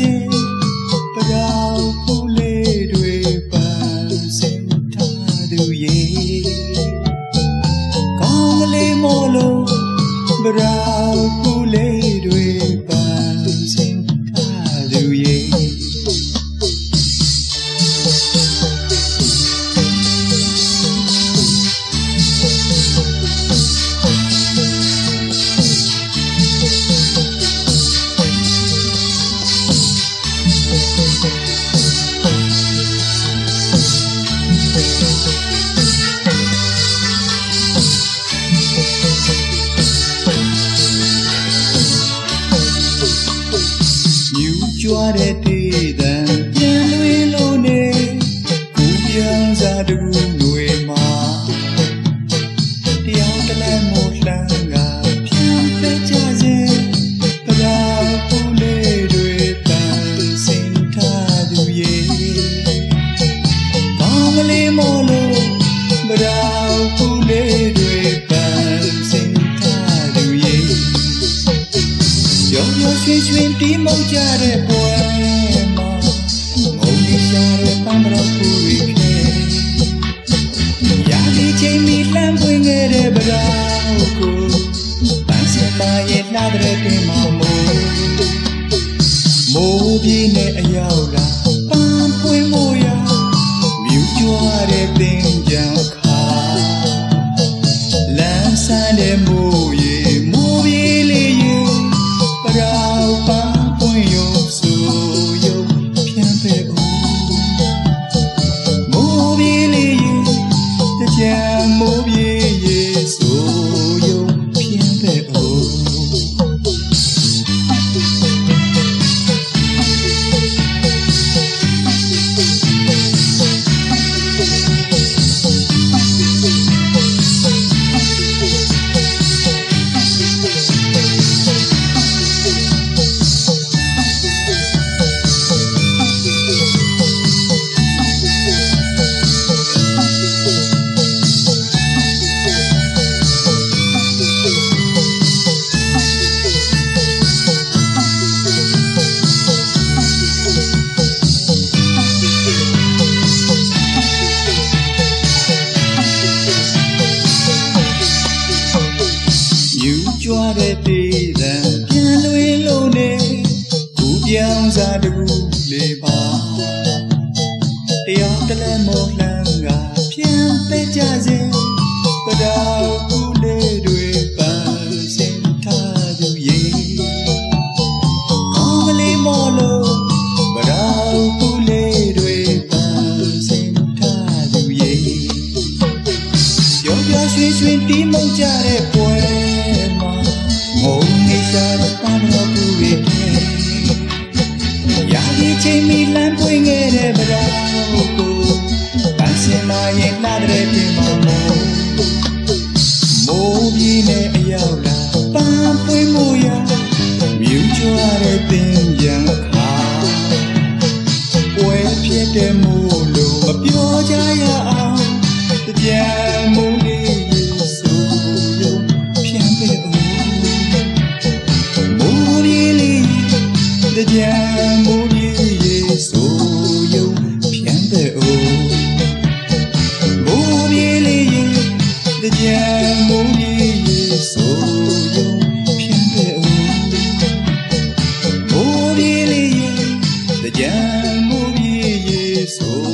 ကြခြင်းပရောဖူလေးတွေပန်းစင်ထားသူရေကောင်းကလေးမို့လို့ပရောဖူ တဲ့တေးတန်ပြန်လွင်လို့နေကိုပြန်စားတူတွေမှာတရားတလဲမို့လှမ်းကပြန်ပဲကြခြင်းပရာပူလေးတွေပန်းစင်ထားသူရဲ့ကောင်းကလေးမို့လို့ဗရာဖူလေးတွေပန်းစင်ထားသူရဲ့ရောင်ရောင်ရွှင်ရွှင်တီးမောက်ကြတဲ့ မှာမို့မိုးပြေးနဲ့အရောက်လာပန်းပွင့်မို့ရာမြူကြွားတဲ့ပင်ကြံခါလမ်းဆန်းတဲ့ ပြောင်းစားတကူလေးပါတရားတလဲမောလှမ်းကပြန်ပဲကြစဉ်ပဒေါကူလေးတွေပန်းစင်ထားသူရေကောင်းကလေးမောလို့ပဒေါကူလေးတွေပန်းစင်ထားသူရေပျော်ပျော်ရွှင်ရွှင်တီးမှုတ်ကြတဲ့ပွဲမှာငုံနေရှာတဲ့ ချိန်မီလမ်းပွင့်ခဲ့တဲ့ဗရာကိုပန်းစင်မရဲ့လာတဲ့ပြင်မှာမို့မိုးပြေးနဲ့အရောက်လာပန်းပွင့်မှုရမြူကြွားတဲ့ပင်ရန်ခါပွဲဖြစ်တဲ့မို့လို့မပြောကြရ လေးကြံမိုးလေးဆိုရုံဖြန့်ပဲဦးမိုးလေးလေးကြံမိုးလေးဆို